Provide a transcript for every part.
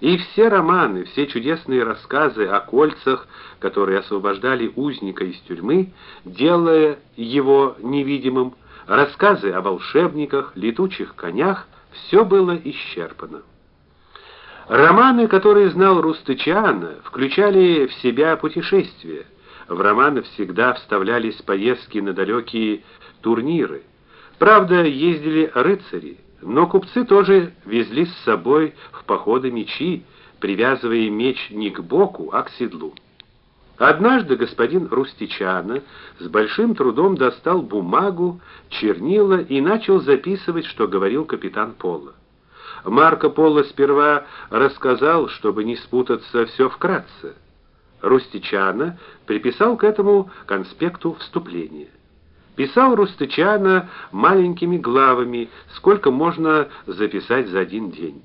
И все романы, все чудесные рассказы о кольцах, которые освобождали узника из тюрьмы, делая его невидимым, рассказы о волшебниках, летучих конях, все было исчерпано. Романы, которые знал Рустычан, включали в себя путешествия. В романы всегда вставлялись поездки на далекие турниры. Правда, ездили рыцари, но купцы тоже везли с собой в походы мечи, привязывая меч не к боку, а к седлу. Однажды господин Рустичана с большим трудом достал бумагу, чернила и начал записывать, что говорил капитан Поло. Марко Поло сперва рассказал, чтобы не спутаться все вкратце. Рустичана приписал к этому конспекту вступление. Писал Рустычана маленькими главами, сколько можно записать за один день.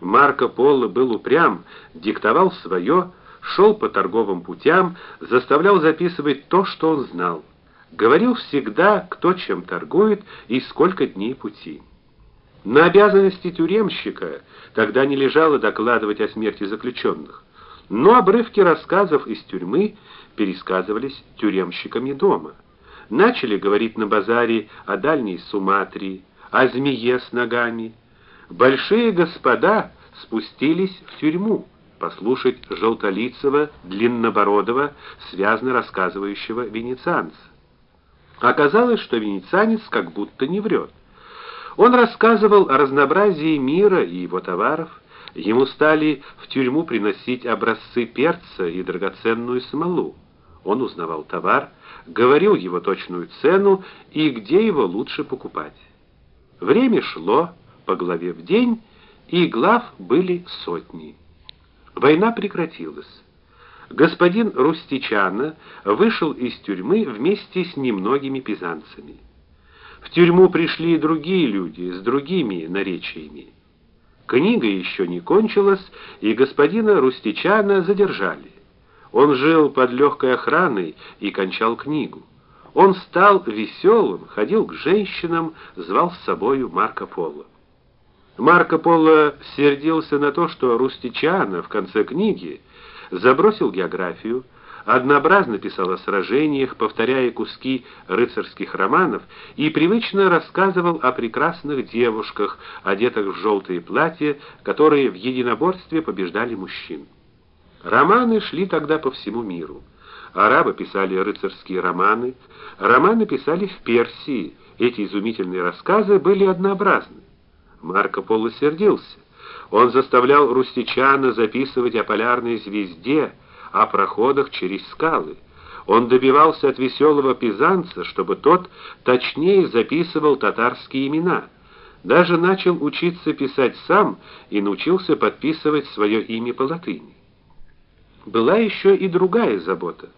Марко Поло был упрям, диктовал свое, шел по торговым путям, заставлял записывать то, что он знал. Говорил всегда, кто чем торгует и сколько дней пути. На обязанности тюремщика тогда не лежало докладывать о смерти заключенных, но обрывки рассказов из тюрьмы пересказывались тюремщиками дома. Начали говорить на базаре о дальней Суматрии, о змее с ногами. Большие господа спустились в тюрьму послушать желтолицего, длиннобородого, связно рассказывающего венецианца. Оказалось, что венецианец как будто не врет. Он рассказывал о разнообразии мира и его товаров. Ему стали в тюрьму приносить образцы перца и драгоценную смолу. Он узнавал товар, говорил его точную цену и где его лучше покупать. Время шло по главе в день, и глав были сотни. Война прекратилась. Господин Рустичана вышел из тюрьмы вместе с немногими пизанцами. В тюрьму пришли и другие люди с другими наречиями. Книга еще не кончилась, и господина Рустичана задержали. Он жил под легкой охраной и кончал книгу. Он стал веселым, ходил к женщинам, звал с собою Марко Поло. Марко Поло сердился на то, что Рустичана в конце книги забросил географию, однообразно писал о сражениях, повторяя куски рыцарских романов и привычно рассказывал о прекрасных девушках, одетых в желтые платья, которые в единоборстве побеждали мужчин. Романы шли тогда по всему миру. Арабы писали рыцарские романы, романы писали в Персии. Эти изумительные рассказы были однообразны. Марко Поло сердился. Он заставлял Рустичана записывать о полярной звезде, о проходах через скалы. Он добивался от веселого пизанца, чтобы тот точнее записывал татарские имена. Даже начал учиться писать сам и научился подписывать свое имя по латыни. Была еще и другая забота.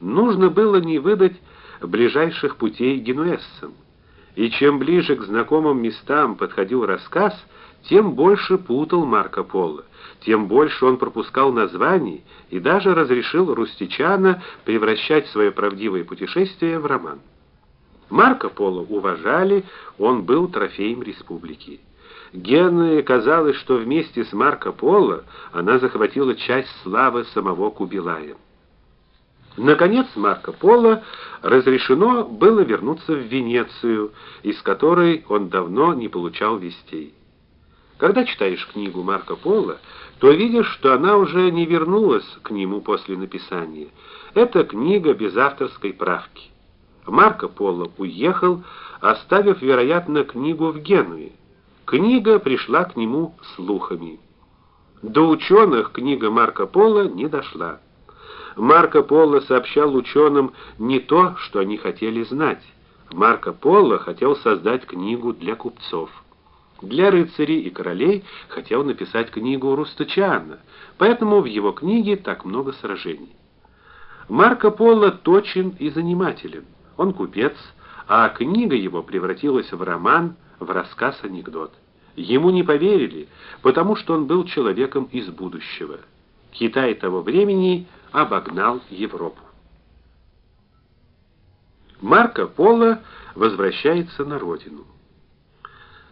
Нужно было не выдать ближайших путей генуэзцам и чем ближе к знакомым местам подходил рассказ, тем больше путал Марко Поло, тем больше он пропускал названий и даже разрешил Рустичана превращать свое правдивое путешествие в роман. Марко Поло уважали, он был трофеем республики. Генуе казалось, что вместе с Марко Поло она захватила часть славы самого Кубилая. Наконец Марко Поло разрешено было вернуться в Венецию, из которой он давно не получал вестей. Когда читаешь книгу Марко Поло, то видишь, что она уже не вернулась к нему после написания. Это книга без авторской правки. Марко Поло уехал, оставив, вероятно, книгу в Генуе. Книга пришла к нему слухами. До ученых книга Марко Поло не дошла. Марко Поло сообщал ученым не то, что они хотели знать. Марко Поло хотел создать книгу для купцов. Для рыцарей и королей хотел написать книгу Рустычана, поэтому в его книге так много сражений. Марко Поло точен и занимателен. Он купец, а книга его превратилась в роман, в рассказ-анекдот. Ему не поверили, потому что он был человеком из будущего. Китай того времени обогнал Европу. Марко Поло возвращается на родину.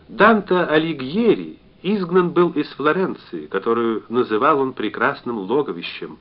Данте Алигьери изгнан был из Флоренции, которую называл он прекрасным логовищем,